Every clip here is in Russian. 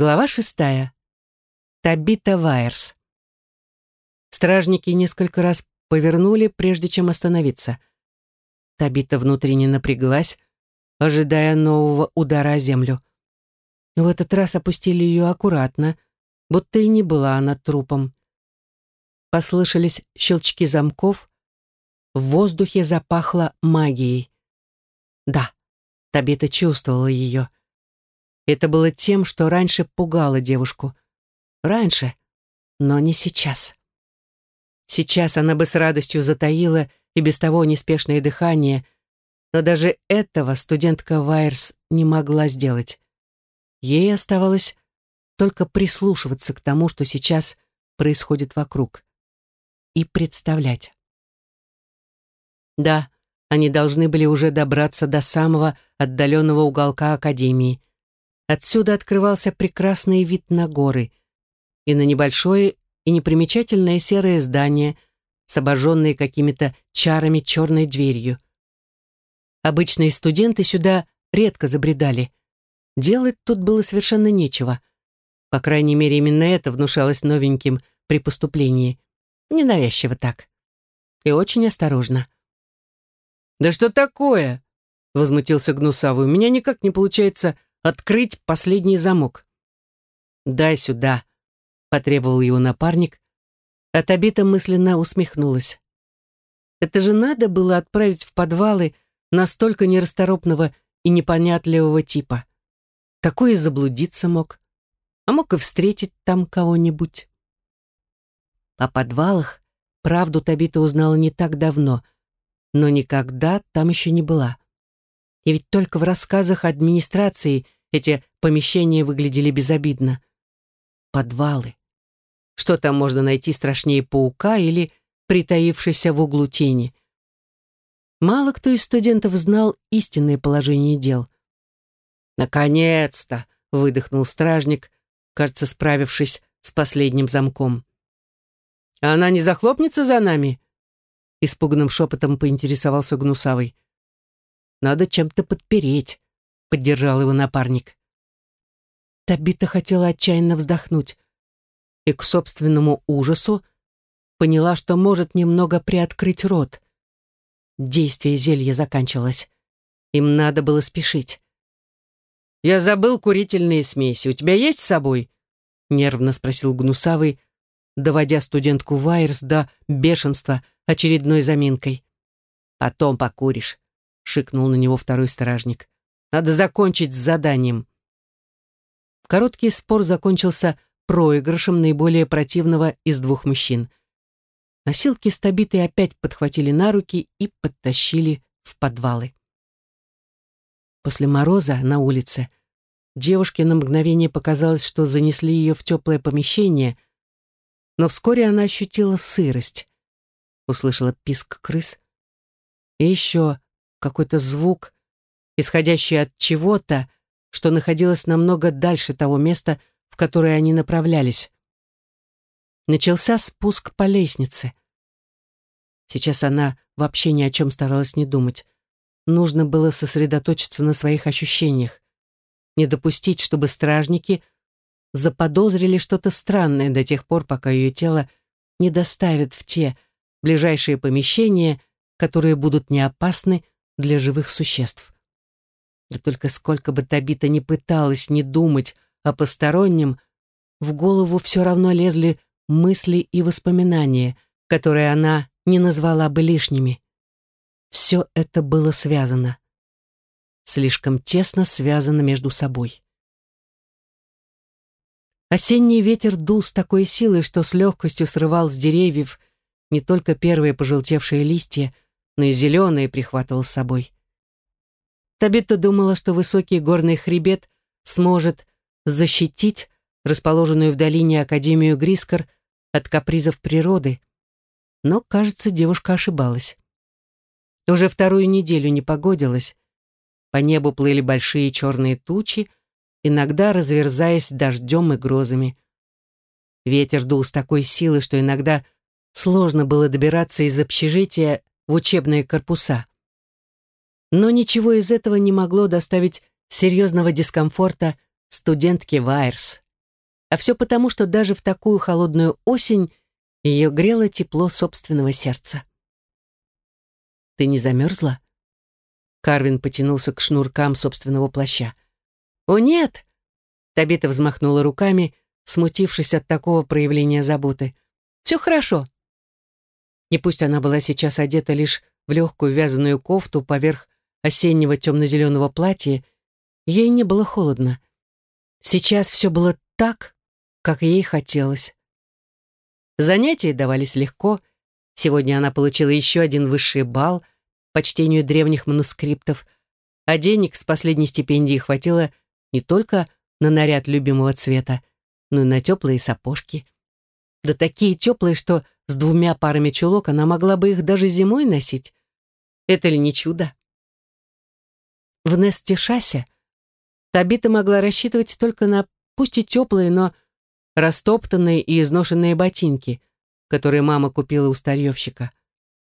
Глава шестая. Табита Вайерс. Стражники несколько раз повернули, прежде чем остановиться. Табита внутренне напряглась, ожидая нового удара о землю. В этот раз опустили ее аккуратно, будто и не была она трупом. Послышались щелчки замков, в воздухе запахло магией. Да, Табита чувствовала ее. Это было тем, что раньше пугало девушку. Раньше, но не сейчас. Сейчас она бы с радостью затаила и без того неспешное дыхание, но даже этого студентка Вайерс не могла сделать. Ей оставалось только прислушиваться к тому, что сейчас происходит вокруг, и представлять. Да, они должны были уже добраться до самого отдаленного уголка Академии. Отсюда открывался прекрасный вид на горы и на небольшое и непримечательное серое здание с обожженной какими-то чарами черной дверью. Обычные студенты сюда редко забредали. Делать тут было совершенно нечего. По крайней мере, именно это внушалось новеньким при поступлении. Ненавязчиво так. И очень осторожно. «Да что такое?» — возмутился Гнусавый. «У меня никак не получается открыть последний замок». «Дай сюда», — потребовал его напарник. А Табита мысленно усмехнулась. Это же надо было отправить в подвалы настолько нерасторопного и непонятливого типа. Такой и заблудиться мог. А мог и встретить там кого-нибудь. О подвалах правду Табита узнала не так давно — но никогда там еще не была. И ведь только в рассказах администрации эти помещения выглядели безобидно. Подвалы. Что там можно найти страшнее паука или притаившейся в углу тени? Мало кто из студентов знал истинное положение дел. «Наконец-то!» — выдохнул стражник, кажется, справившись с последним замком. «А она не захлопнется за нами?» Испуганным шепотом поинтересовался Гнусавый. «Надо чем-то подпереть», — поддержал его напарник. Табита хотела отчаянно вздохнуть и к собственному ужасу поняла, что может немного приоткрыть рот. Действие зелья заканчивалось. Им надо было спешить. «Я забыл курительные смеси. У тебя есть с собой?» — нервно спросил Гнусавый, доводя студентку Вайерс до бешенства очередной заминкой. «Потом покуришь», — шикнул на него второй стражник. «Надо закончить с заданием». Короткий спор закончился проигрышем наиболее противного из двух мужчин. Носилки с Табитой опять подхватили на руки и подтащили в подвалы. После мороза на улице девушке на мгновение показалось, что занесли ее в теплое помещение — но вскоре она ощутила сырость. Услышала писк крыс. И еще какой-то звук, исходящий от чего-то, что находилось намного дальше того места, в которое они направлялись. Начался спуск по лестнице. Сейчас она вообще ни о чем старалась не думать. Нужно было сосредоточиться на своих ощущениях. Не допустить, чтобы стражники — заподозрили что-то странное до тех пор, пока ее тело не доставят в те ближайшие помещения, которые будут не опасны для живых существ. Да только сколько бы Табита ни пыталась не думать о постороннем, в голову все равно лезли мысли и воспоминания, которые она не назвала бы лишними. Все это было связано. Слишком тесно связано между собой. Осенний ветер дул с такой силой, что с легкостью срывал с деревьев не только первые пожелтевшие листья, но и зеленые прихватывал с собой. Табитта думала, что высокий горный хребет сможет защитить расположенную в долине Академию Грискор от капризов природы, но, кажется, девушка ошибалась. Уже вторую неделю не погодилось, по небу плыли большие черные тучи, иногда разверзаясь дождем и грозами. Ветер дул с такой силой, что иногда сложно было добираться из общежития в учебные корпуса. Но ничего из этого не могло доставить серьезного дискомфорта студентке Вайерс. А все потому, что даже в такую холодную осень ее грело тепло собственного сердца. «Ты не замерзла?» Карвин потянулся к шнуркам собственного плаща. «О, нет!» Табита взмахнула руками, смутившись от такого проявления заботы. «Все хорошо». И пусть она была сейчас одета лишь в легкую вязаную кофту поверх осеннего темно-зеленого платья, ей не было холодно. Сейчас все было так, как ей хотелось. Занятия давались легко. Сегодня она получила еще один высший балл по чтению древних манускриптов, а денег с последней стипендии хватило не только на наряд любимого цвета, но и на теплые сапожки. Да такие теплые, что с двумя парами чулок она могла бы их даже зимой носить. Это ли не чудо? В Несте Шасе Табита могла рассчитывать только на пусть и теплые, но растоптанные и изношенные ботинки, которые мама купила у старьевщика.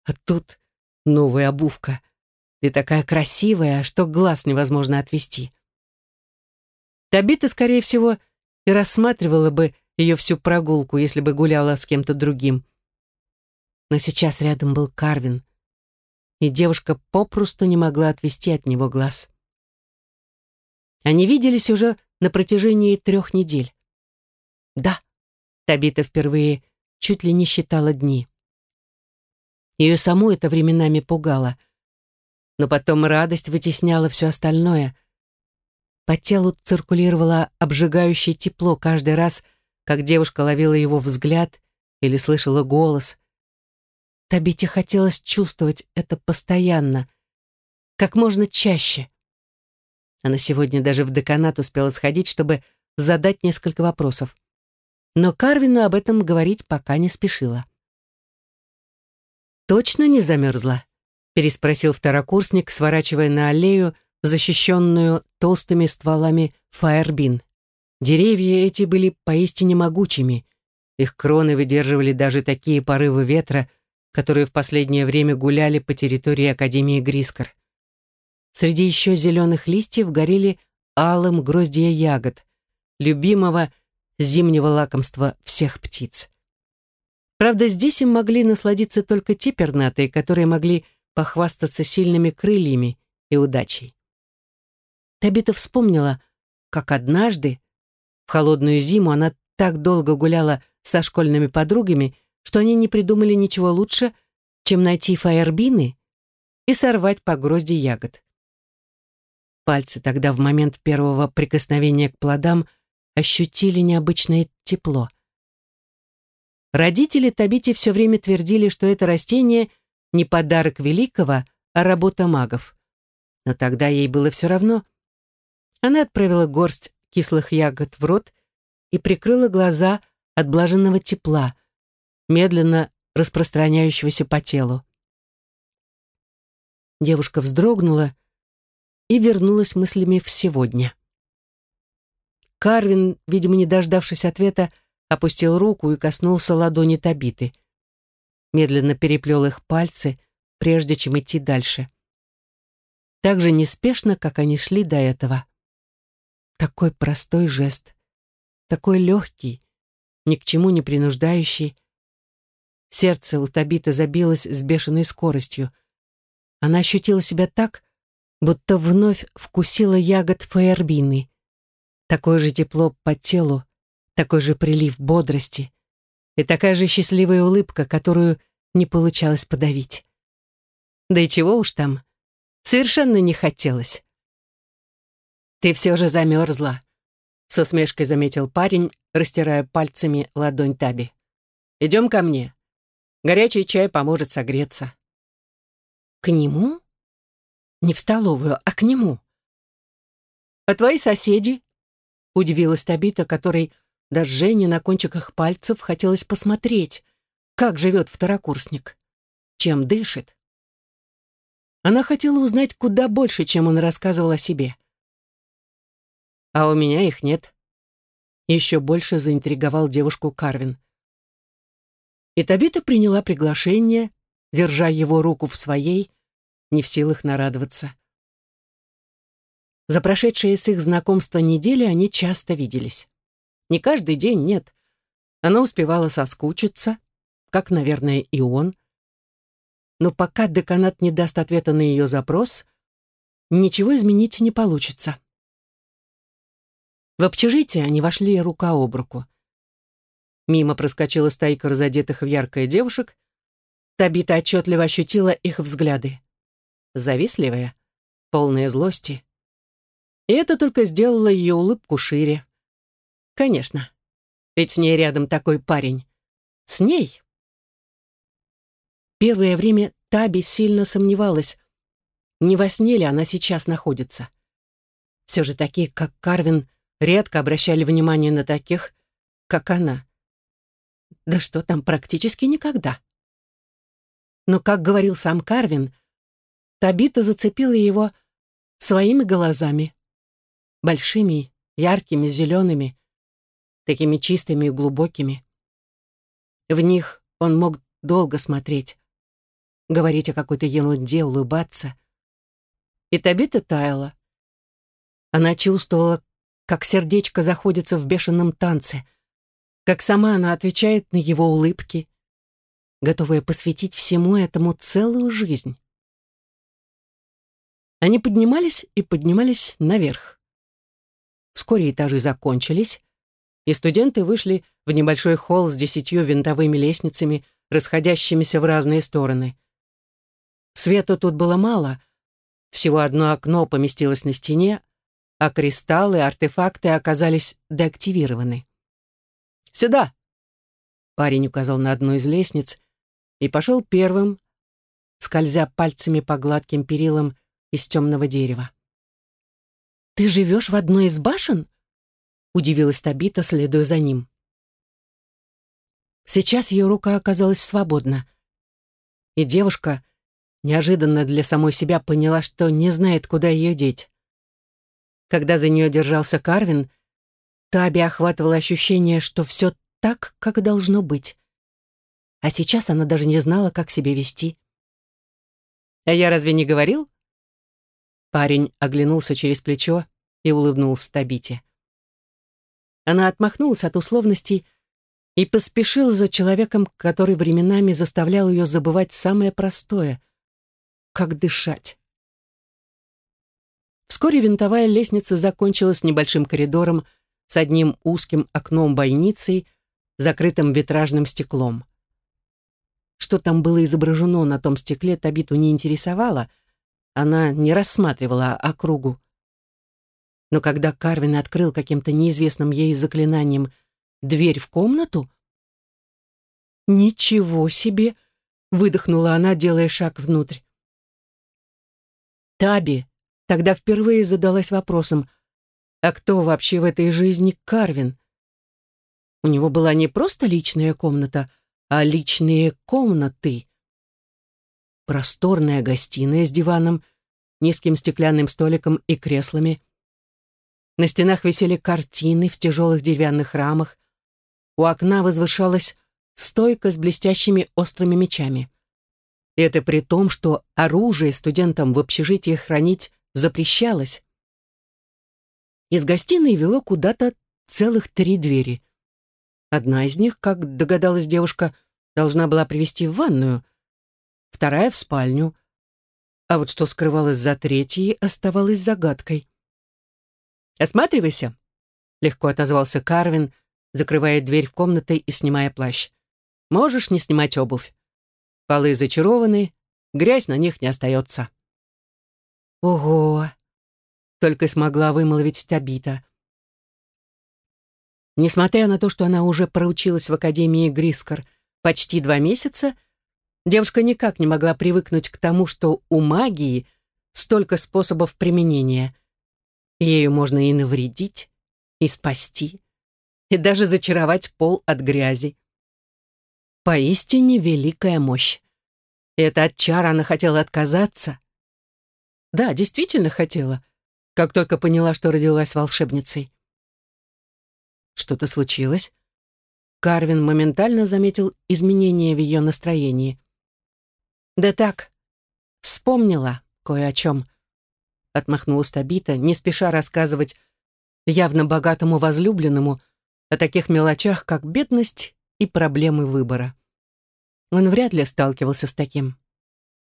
А тут новая обувка. Ты такая красивая, что глаз невозможно отвести. Табита, скорее всего, и рассматривала бы ее всю прогулку, если бы гуляла с кем-то другим. Но сейчас рядом был Карвин, и девушка попросту не могла отвести от него глаз. Они виделись уже на протяжении трех недель. Да, Табита впервые чуть ли не считала дни. Ее саму это временами пугало. Но потом радость вытесняла все остальное. По телу циркулировало обжигающее тепло каждый раз, как девушка ловила его взгляд или слышала голос. Табите хотелось чувствовать это постоянно, как можно чаще. Она сегодня даже в деканат успела сходить, чтобы задать несколько вопросов. Но Карвину об этом говорить пока не спешила. «Точно не замерзла?» — переспросил второкурсник, сворачивая на аллею, защищенную толстыми стволами фаербин. Деревья эти были поистине могучими. Их кроны выдерживали даже такие порывы ветра, которые в последнее время гуляли по территории Академии Грискор. Среди еще зеленых листьев горели алым гроздья ягод, любимого зимнего лакомства всех птиц. Правда, здесь им могли насладиться только те пернатые, которые могли похвастаться сильными крыльями и удачей. Табита вспомнила, как однажды, в холодную зиму, она так долго гуляла со школьными подругами, что они не придумали ничего лучше, чем найти фаербины и сорвать по грозди ягод. Пальцы тогда в момент первого прикосновения к плодам ощутили необычное тепло. Родители Табити все время твердили, что это растение не подарок великого, а работа магов. Но тогда ей было все равно. Она отправила горсть кислых ягод в рот и прикрыла глаза от блаженного тепла, медленно распространяющегося по телу. Девушка вздрогнула и вернулась мыслями в сегодня. Карвин, видимо, не дождавшись ответа, опустил руку и коснулся ладони Табиты. Медленно переплел их пальцы, прежде чем идти дальше. Так же неспешно, как они шли до этого. Такой простой жест, такой легкий, ни к чему не принуждающий. Сердце у Табиты забилось с бешеной скоростью. Она ощутила себя так, будто вновь вкусила ягод фаербины. Такое же тепло по телу, такой же прилив бодрости и такая же счастливая улыбка, которую не получалось подавить. Да и чего уж там, совершенно не хотелось. «Ты все же замерзла», — с усмешкой заметил парень, растирая пальцами ладонь Таби. «Идем ко мне. Горячий чай поможет согреться». «К нему?» Не в столовую, а к нему. «А твои соседи?» — удивилась Табита, которой до Жени на кончиках пальцев хотелось посмотреть, как живет второкурсник, чем дышит. Она хотела узнать куда больше, чем он рассказывал о себе. «А у меня их нет», — еще больше заинтриговал девушку Карвин. И Табита приняла приглашение, держа его руку в своей, не в силах нарадоваться. За прошедшие с их знакомства недели они часто виделись. Не каждый день, нет. Она успевала соскучиться, как, наверное, и он. Но пока деканат не даст ответа на ее запрос, ничего изменить не получится. В общежитие они вошли рука об руку. Мимо проскочила стайка разодетых в яркое девушек. Табита отчетливо ощутила их взгляды. Завистливая, полная злости. И это только сделало ее улыбку шире. Конечно, ведь с ней рядом такой парень. С ней. Первое время Таби сильно сомневалась, не во сне ли она сейчас находится. Все же такие, как Карвин, редко обращали внимание на таких, как она. Да что там, практически никогда. Но, как говорил сам Карвин, Табита зацепила его своими глазами. Большими, яркими, зелеными, такими чистыми и глубокими. В них он мог долго смотреть, говорить о какой-то ерунде, улыбаться. И Табита таяла. Она чувствовала, как сердечко заходится в бешеном танце, как сама она отвечает на его улыбки, готовая посвятить всему этому целую жизнь. Они поднимались и поднимались наверх. Вскоре этажи закончились, и студенты вышли в небольшой холл с десятью винтовыми лестницами, расходящимися в разные стороны. Света тут было мало, всего одно окно поместилось на стене, а кристаллы, артефакты оказались деактивированы. «Сюда!» Парень указал на одну из лестниц и пошел первым, скользя пальцами по гладким перилам из темного дерева. «Ты живешь в одной из башен?» удивилась Табита, следуя за ним. Сейчас ее рука оказалась свободна, и девушка неожиданно для самой себя поняла, что не знает, куда ее деть. Когда за нее держался Карвин, Таби охватывало ощущение, что все так, как должно быть. А сейчас она даже не знала, как себя вести. «А я разве не говорил?» Парень оглянулся через плечо и улыбнулся Табите. Она отмахнулась от условностей и поспешила за человеком, который временами заставлял ее забывать самое простое — как дышать. Вскоре винтовая лестница закончилась небольшим коридором с одним узким окном-бойницей, закрытым витражным стеклом. Что там было изображено на том стекле, Табиту не интересовало, она не рассматривала округу. Но когда Карвин открыл каким-то неизвестным ей заклинанием дверь в комнату, «Ничего себе!» — выдохнула она, делая шаг внутрь. Таби Тогда впервые задалась вопросом, а кто вообще в этой жизни Карвин? У него была не просто личная комната, а личные комнаты. Просторная гостиная с диваном, низким стеклянным столиком и креслами. На стенах висели картины в тяжелых деревянных рамах. У окна возвышалась стойка с блестящими острыми мечами. И это при том, что оружие студентам в общежитии хранить запрещалось. Из гостиной вело куда-то целых три двери. Одна из них, как догадалась девушка, должна была привести в ванную, вторая — в спальню, а вот что скрывалось за третьей, оставалось загадкой. «Осматривайся», — легко отозвался Карвин, закрывая дверь в комнату и снимая плащ. «Можешь не снимать обувь. Полы зачарованы, грязь на них не остается». «Ого!» — только смогла вымолвить Табита. Несмотря на то, что она уже проучилась в Академии Грискор почти два месяца, девушка никак не могла привыкнуть к тому, что у магии столько способов применения. Ею можно и навредить, и спасти, и даже зачаровать пол от грязи. Поистине великая мощь. И это от чара она хотела отказаться, да, действительно хотела, как только поняла, что родилась волшебницей. Что-то случилось? Карвин моментально заметил изменения в ее настроении. «Да так, вспомнила кое о чем», — отмахнулась Табита, не спеша рассказывать явно богатому возлюбленному, о таких мелочах, как бедность и проблемы выбора. Он вряд ли сталкивался с таким.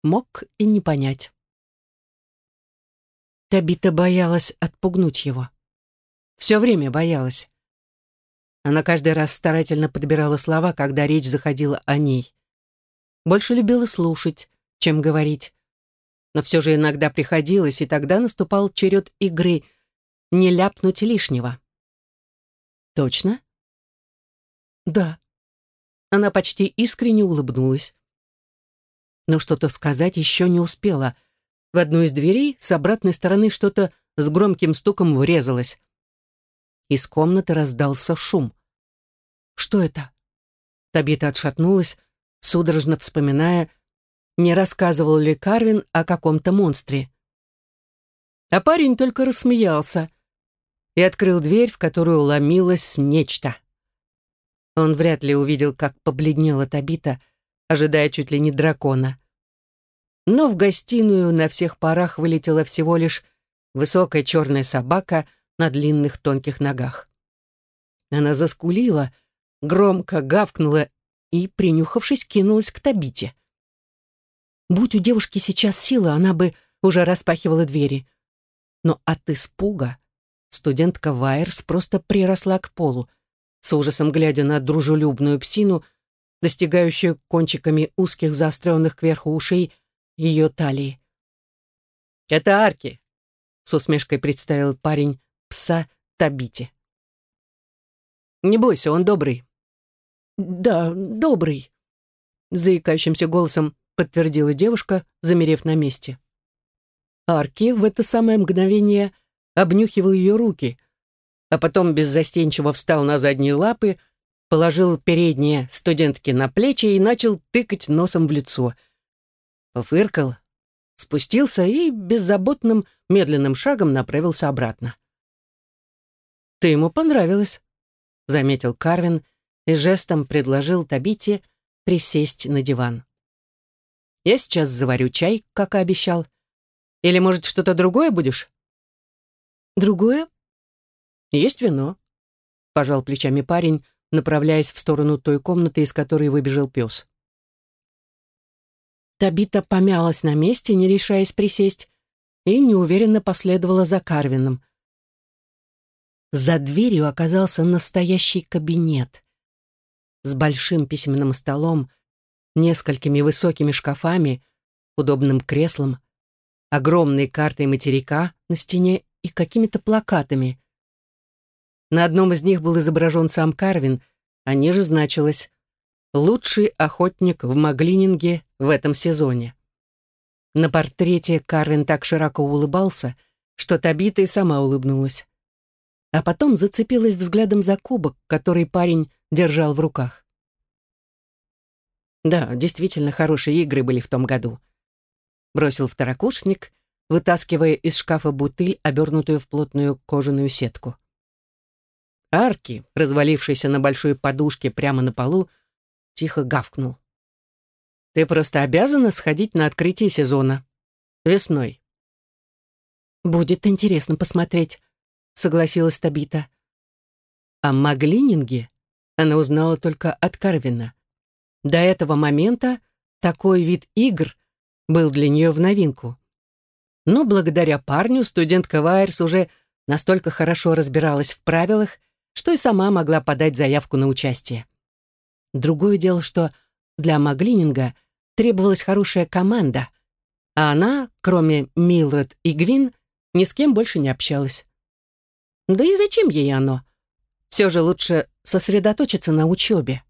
Мог и не понять. Табита боялась отпугнуть его. Все время боялась. Она каждый раз старательно подбирала слова, когда речь заходила о ней. Больше любила слушать, чем говорить. Но все же иногда приходилось, и тогда наступал черед игры «не ляпнуть лишнего». «Точно?» «Да». Она почти искренне улыбнулась. Но что-то сказать еще не успела. В одну из дверей с обратной стороны что-то с громким стуком врезалось. Из комнаты раздался шум. «Что это?» Табита отшатнулась, судорожно вспоминая, не рассказывал ли Карвин о каком-то монстре. А парень только рассмеялся и открыл дверь, в которую ломилось нечто. Он вряд ли увидел, как побледнела Табита, ожидая чуть ли не дракона. Но в гостиную на всех парах вылетела всего лишь высокая черная собака на длинных тонких ногах. Она заскулила, громко гавкнула и, принюхавшись, кинулась к Табите. Будь у девушки сейчас сила, она бы уже распахивала двери. Но от испуга студентка Вайерс просто приросла к полу, с ужасом глядя на дружелюбную псину, достигающую кончиками узких заостренных кверху ушей ее талии. «Это Арки», — с усмешкой представил парень пса Табите. «Не бойся, он добрый». «Да, добрый», — заикающимся голосом подтвердила девушка, замерев на месте. Арки в это самое мгновение обнюхивал ее руки, а потом беззастенчиво встал на задние лапы, положил передние студентки на плечи и начал тыкать носом в лицо. Пофыркал, спустился и беззаботным медленным шагом направился обратно. «Ты ему понравилась», — заметил Карвин и жестом предложил Табите присесть на диван. «Я сейчас заварю чай, как и обещал. Или, может, что-то другое будешь?» «Другое?» «Есть вино», — пожал плечами парень, направляясь в сторону той комнаты, из которой выбежал пес. Табита помялась на месте, не решаясь присесть, и неуверенно последовала за Карвином. За дверью оказался настоящий кабинет с большим письменным столом, несколькими высокими шкафами, удобным креслом, огромной картой материка на стене и какими-то плакатами. На одном из них был изображен сам Карвин, а ниже значилось «Лучший охотник в Маглининге в этом сезоне». На портрете Карвин так широко улыбался, что Табита и сама улыбнулась. А потом зацепилась взглядом за кубок, который парень держал в руках. Да, действительно хорошие игры были в том году. Бросил второкурсник, вытаскивая из шкафа бутыль, обернутую в плотную кожаную сетку. Арки, развалившийся на большой подушке прямо на полу, тихо гавкнул. «Ты просто обязана сходить на открытие сезона. Весной». «Будет интересно посмотреть», — согласилась Табита. О Маглининге она узнала только от Карвина. До этого момента такой вид игр был для нее в новинку. Но благодаря парню студентка Вайерс уже настолько хорошо разбиралась в правилах, что и сама могла подать заявку на участие. Другое дело, что для Маглининга требовалась хорошая команда, а она, кроме Милред и Гвин, ни с кем больше не общалась. Да и зачем ей оно? Все же лучше сосредоточиться на учебе.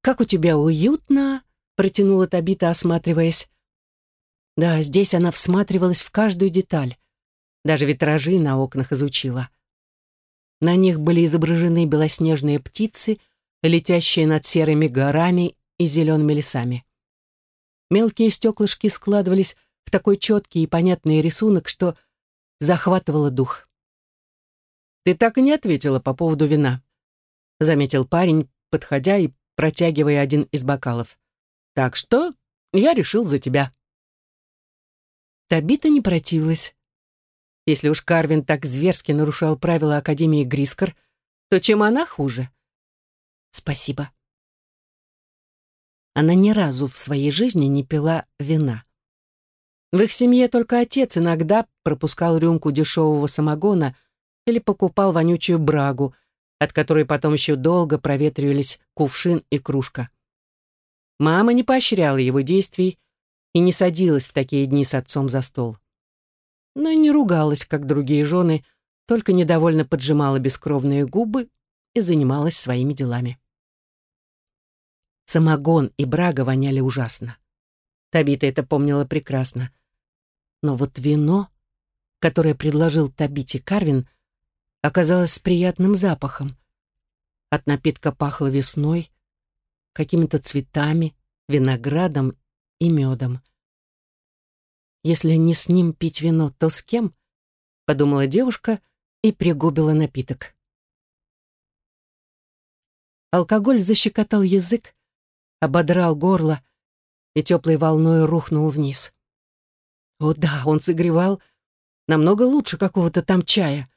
«Как у тебя уютно!» — протянула Табита, осматриваясь. Да, здесь она всматривалась в каждую деталь. Даже витражи на окнах изучила. На них были изображены белоснежные птицы, летящие над серыми горами и зелеными лесами. Мелкие стеклышки складывались в такой четкий и понятный рисунок, что захватывало дух. «Ты так и не ответила по поводу вина», — заметил парень, подходя и протягивая один из бокалов. «Так что я решил за тебя». Табита не противилась. Если уж Карвин так зверски нарушал правила Академии Грискор, то чем она хуже? Спасибо. Она ни разу в своей жизни не пила вина. В их семье только отец иногда пропускал рюмку дешевого самогона или покупал вонючую брагу, от которой потом еще долго проветривались кувшин и кружка. Мама не поощряла его действий и не садилась в такие дни с отцом за стол. Но и не ругалась, как другие жены, только недовольно поджимала бескровные губы и занималась своими делами. Самогон и брага воняли ужасно. Табита это помнила прекрасно. Но вот вино, которое предложил Табите Карвин, оказалось с приятным запахом. От напитка пахло весной, какими-то цветами, виноградом и медом. «Если не с ним пить вино, то с кем?» — подумала девушка и пригубила напиток. Алкоголь защекотал язык, ободрал горло и теплой волной рухнул вниз. О да, он согревал намного лучше какого-то там чая.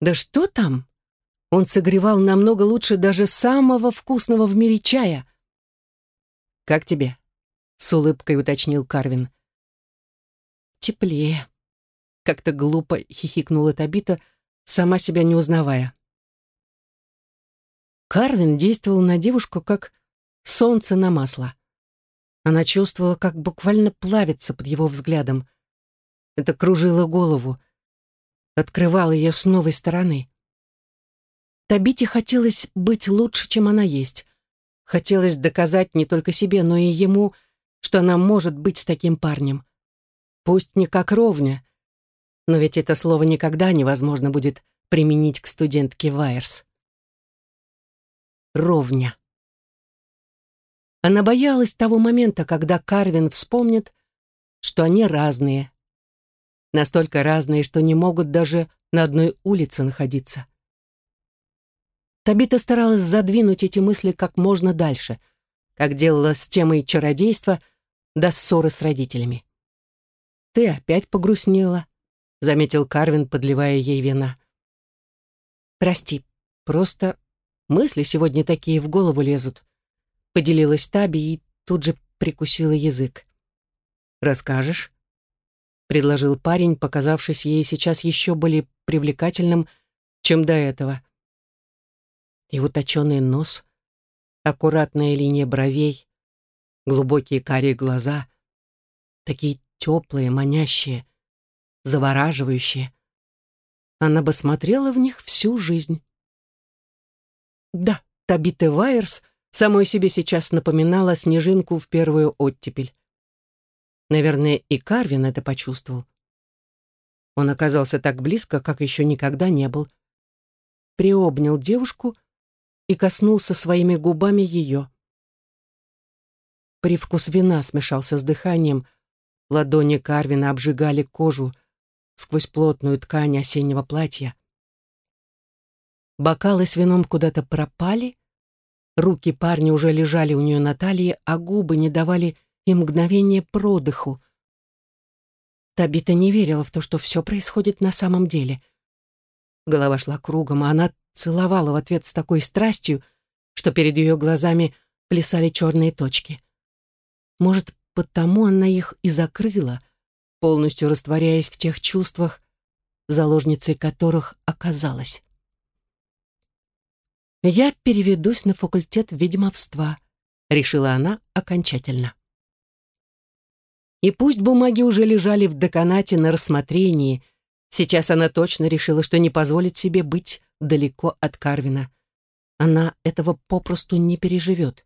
Да что там? Он согревал намного лучше даже самого вкусного в мире чая. «Как тебе?» — с улыбкой уточнил Карвин. «Теплее», — как-то глупо хихикнула Табита, сама себя не узнавая. Карвин действовал на девушку как солнце на масло. Она чувствовала, как буквально плавится под его взглядом. Это кружило голову, открывало ее с новой стороны. Табите хотелось быть лучше, чем она есть. Хотелось доказать не только себе, но и ему, что она может быть с таким парнем. Пусть не как ровня, но ведь это слово никогда невозможно будет применить к студентке Вайерс. Ровня. Она боялась того момента, когда Карвин вспомнит, что они разные. Настолько разные, что не могут даже на одной улице находиться. Табита старалась задвинуть эти мысли как можно дальше, как делала с темой чародейства до ссоры с родителями. «Ты опять погрустнела», — заметил Карвин, подливая ей вина. «Прости, просто мысли сегодня такие в голову лезут», — поделилась Таби и тут же прикусила язык. «Расскажешь?» — предложил парень, показавшись ей сейчас еще более привлекательным, чем до этого его точеный нос, аккуратная линия бровей, глубокие карие глаза, такие теплые, манящие, завораживающие. Она бы смотрела в них всю жизнь. Да, Табита Вайерс самой себе сейчас напоминала снежинку в первую оттепель. Наверное, и Карвин это почувствовал. Он оказался так близко, как еще никогда не был. Приобнял девушку и коснулся своими губами ее. Привкус вина смешался с дыханием, ладони Карвина обжигали кожу сквозь плотную ткань осеннего платья. Бокалы с вином куда-то пропали, руки парня уже лежали у нее на талии, а губы не давали им мгновения продыху. Табита не верила в то, что все происходит на самом деле. Голова шла кругом, а она целовала в ответ с такой страстью, что перед ее глазами плясали черные точки. Может, потому она их и закрыла, полностью растворяясь в тех чувствах, заложницей которых оказалась. «Я переведусь на факультет ведьмовства», — решила она окончательно. И пусть бумаги уже лежали в деканате на рассмотрении, сейчас она точно решила, что не позволит себе быть далеко от Карвина. Она этого попросту не переживет.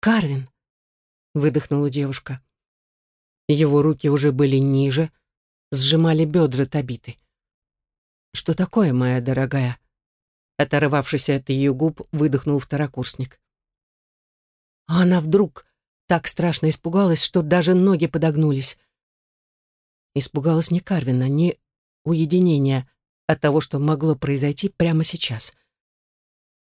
«Карвин!» — выдохнула девушка. Его руки уже были ниже, сжимали бедра Табиты. «Что такое, моя дорогая?» Оторвавшись от ее губ, выдохнул второкурсник. А она вдруг так страшно испугалась, что даже ноги подогнулись. Испугалась не Карвина, не уединения, от того, что могло произойти прямо сейчас.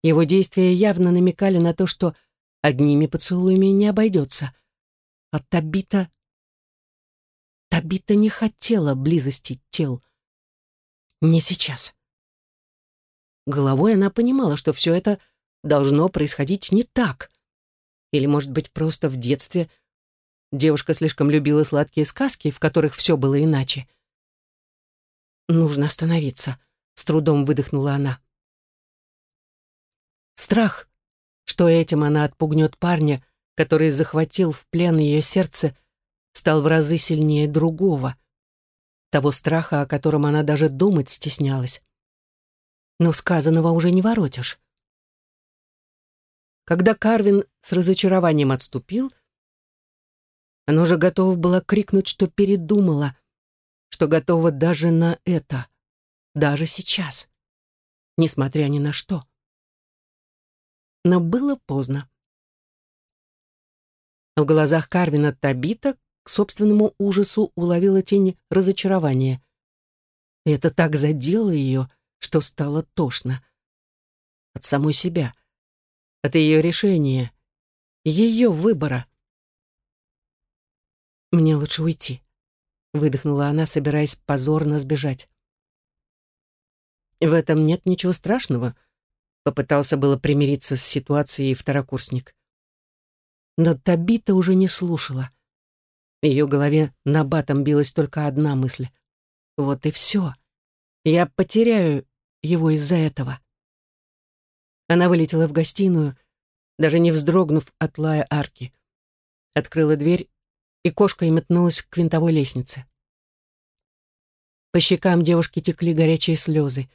Его действия явно намекали на то, что одними поцелуями не обойдется. А Табита... Табита не хотела близости тел. Не сейчас. Головой она понимала, что все это должно происходить не так. Или, может быть, просто в детстве девушка слишком любила сладкие сказки, в которых все было иначе. «Нужно остановиться», — с трудом выдохнула она. Страх, что этим она отпугнет парня, который захватил в плен ее сердце, стал в разы сильнее другого, того страха, о котором она даже думать стеснялась. Но сказанного уже не воротишь. Когда Карвин с разочарованием отступил, она уже готова была крикнуть, что передумала, что готова даже на это, даже сейчас, несмотря ни на что. Но было поздно. В глазах Карвина Табита к собственному ужасу уловила тень разочарования. И это так задело ее, что стало тошно. От самой себя, от ее решения, ее выбора. «Мне лучше уйти», — выдохнула она, собираясь позорно сбежать. «В этом нет ничего страшного», — попытался было примириться с ситуацией второкурсник. Но Табита уже не слушала. В ее голове на батом билась только одна мысль. «Вот и все. Я потеряю его из-за этого». Она вылетела в гостиную, даже не вздрогнув от лая арки. Открыла дверь, и кошка метнулась к винтовой лестнице. По щекам девушки текли горячие слезы.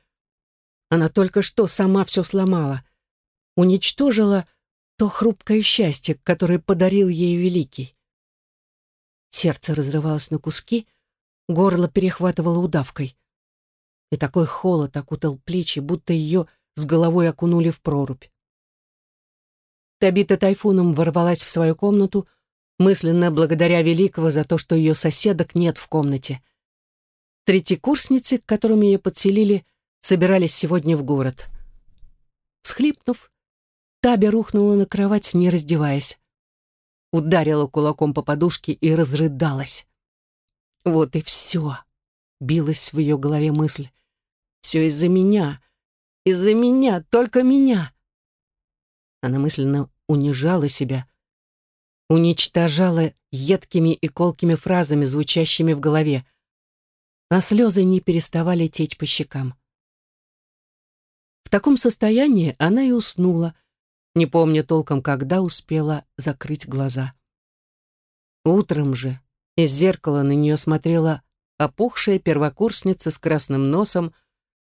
Она только что сама все сломала. Уничтожила то хрупкое счастье, которое подарил ей Великий. Сердце разрывалось на куски, горло перехватывало удавкой. И такой холод окутал плечи, будто ее с головой окунули в прорубь. Табита тайфуном ворвалась в свою комнату, мысленно благодаря Великого за то, что ее соседок нет в комнате. Третьекурсницы, к которым ее подселили, собирались сегодня в город. Схлипнув, Таби рухнула на кровать, не раздеваясь. Ударила кулаком по подушке и разрыдалась. Вот и все. Билась в ее голове мысль. Все из-за меня. Из-за меня, только меня. Она мысленно унижала себя, уничтожала едкими и колкими фразами, звучащими в голове, а слезы не переставали течь по щекам. В таком состоянии она и уснула, не помня толком, когда успела закрыть глаза. Утром же из зеркала на нее смотрела опухшая первокурсница с красным носом,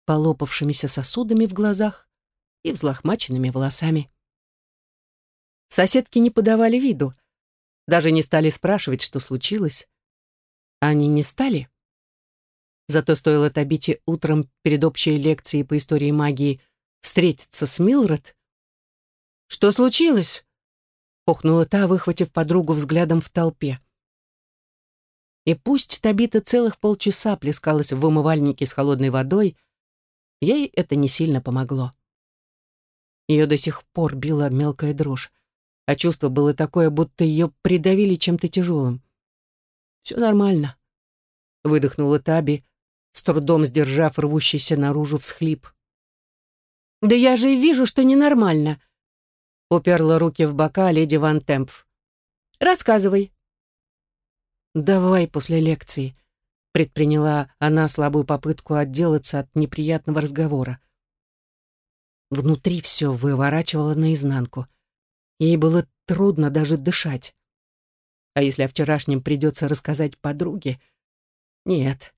полопавшимися сосудами в глазах и взлохмаченными волосами. Соседки не подавали виду, даже не стали спрашивать, что случилось. Они не стали. Зато стоило Табите утром перед общей лекцией по истории магии встретиться с Милред, «Что случилось?» — охнула та, выхватив подругу взглядом в толпе. И пусть Табита целых полчаса плескалась в умывальнике с холодной водой, ей это не сильно помогло. Ее до сих пор била мелкая дрожь, а чувство было такое, будто ее придавили чем-то тяжелым. «Все нормально», — выдохнула Таби, с трудом сдержав рвущийся наружу всхлип. «Да я же и вижу, что ненормально», Уперла руки в бока леди Ван Темпф. «Рассказывай». «Давай после лекции», — предприняла она слабую попытку отделаться от неприятного разговора. Внутри все выворачивало наизнанку. Ей было трудно даже дышать. А если о вчерашнем придется рассказать подруге? Нет,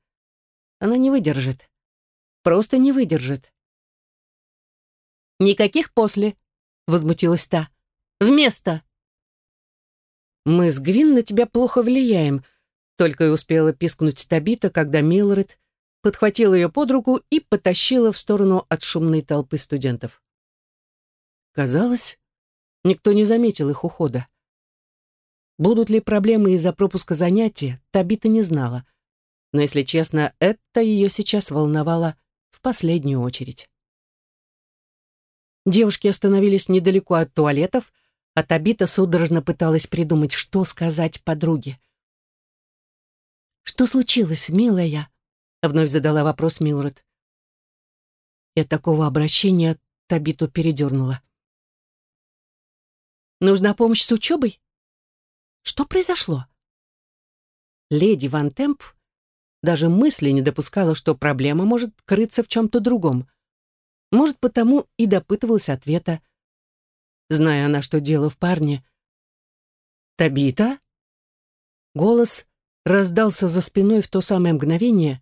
она не выдержит. Просто не выдержит. «Никаких после», — возмутилась та. «Вместо!» «Мы с Гвин на тебя плохо влияем», — только и успела пискнуть Табита, когда Милред подхватила ее под руку и потащила в сторону от шумной толпы студентов. Казалось, никто не заметил их ухода. Будут ли проблемы из-за пропуска занятия, Табита не знала. Но, если честно, это ее сейчас волновало в последнюю очередь. Девушки остановились недалеко от туалетов, а Табита судорожно пыталась придумать, что сказать подруге. «Что случилось, милая?» — вновь задала вопрос Милред. И от такого обращения Табиту передернула. «Нужна помощь с учебой? Что произошло?» Леди Ван Темп даже мысли не допускала, что проблема может крыться в чем-то другом. Может, потому и допытывалась ответа. Зная она, что дело в парне. «Табита?» Голос раздался за спиной в то самое мгновение,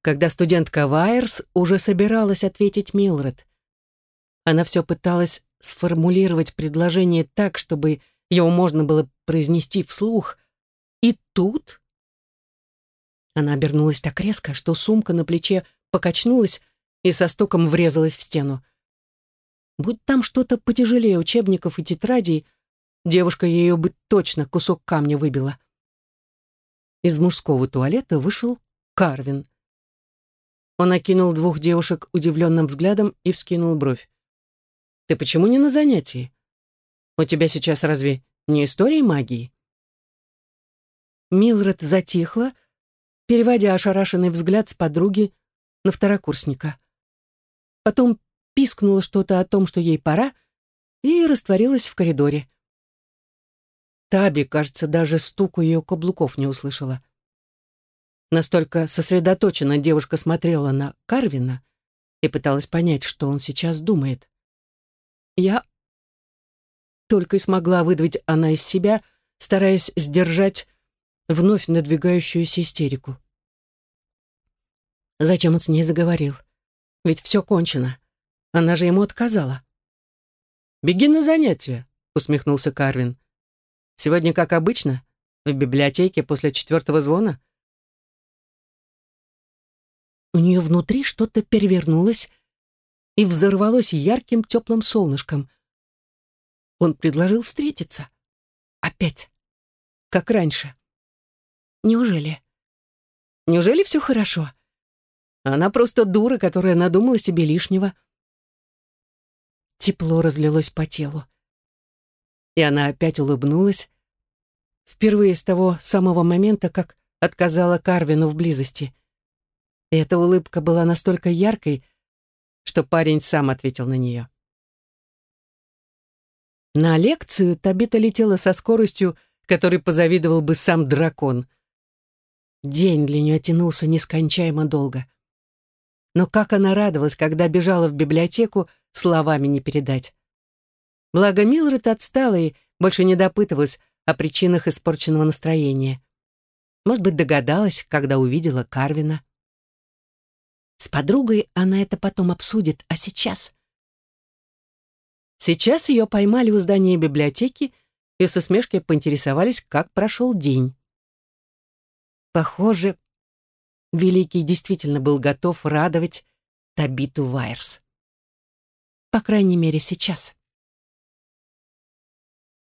когда студентка Вайерс уже собиралась ответить Милред. Она все пыталась сформулировать предложение так, чтобы его можно было произнести вслух. И тут... Она обернулась так резко, что сумка на плече покачнулась и со стуком врезалась в стену. Будь там что-то потяжелее учебников и тетрадей, девушка ее бы точно кусок камня выбила. Из мужского туалета вышел Карвин. Он окинул двух девушек удивленным взглядом и вскинул бровь. «Ты почему не на занятии? У тебя сейчас разве не история магии?» Милред затихла, переводя ошарашенный взгляд с подруги на второкурсника. Потом пискнула что-то о том, что ей пора, и растворилась в коридоре. Таби, кажется, даже стуку ее каблуков не услышала. Настолько сосредоточенно девушка смотрела на Карвина и пыталась понять, что он сейчас думает. Я только и смогла выдавить она из себя, стараясь сдержать вновь надвигающуюся истерику. Зачем он с ней заговорил? Ведь все кончено. Она же ему отказала. «Беги на занятия», — усмехнулся Карвин. Сегодня, как обычно, в библиотеке после четвертого звона. У нее внутри что-то перевернулось и взорвалось ярким теплым солнышком. Он предложил встретиться. Опять. Как раньше. Неужели? Неужели все хорошо? Она просто дура, которая надумала себе лишнего. Тепло разлилось по телу. И она опять улыбнулась. Впервые с того самого момента, как отказала Карвину в близости. И эта улыбка была настолько яркой, что парень сам ответил на нее. На лекцию Табита летела со скоростью, которой позавидовал бы сам дракон. День для нее тянулся нескончаемо долго. Но как она радовалась, когда бежала в библиотеку, словами не передать. Благо Милред отстала и больше не допытывалась о причинах испорченного настроения. Может быть, догадалась, когда увидела Карвина. С подругой она это потом обсудит, а сейчас... Сейчас ее поймали у здания библиотеки и со смешкой поинтересовались, как прошел день. Похоже, Великий действительно был готов радовать Табиту Вайерс. По крайней мере, сейчас.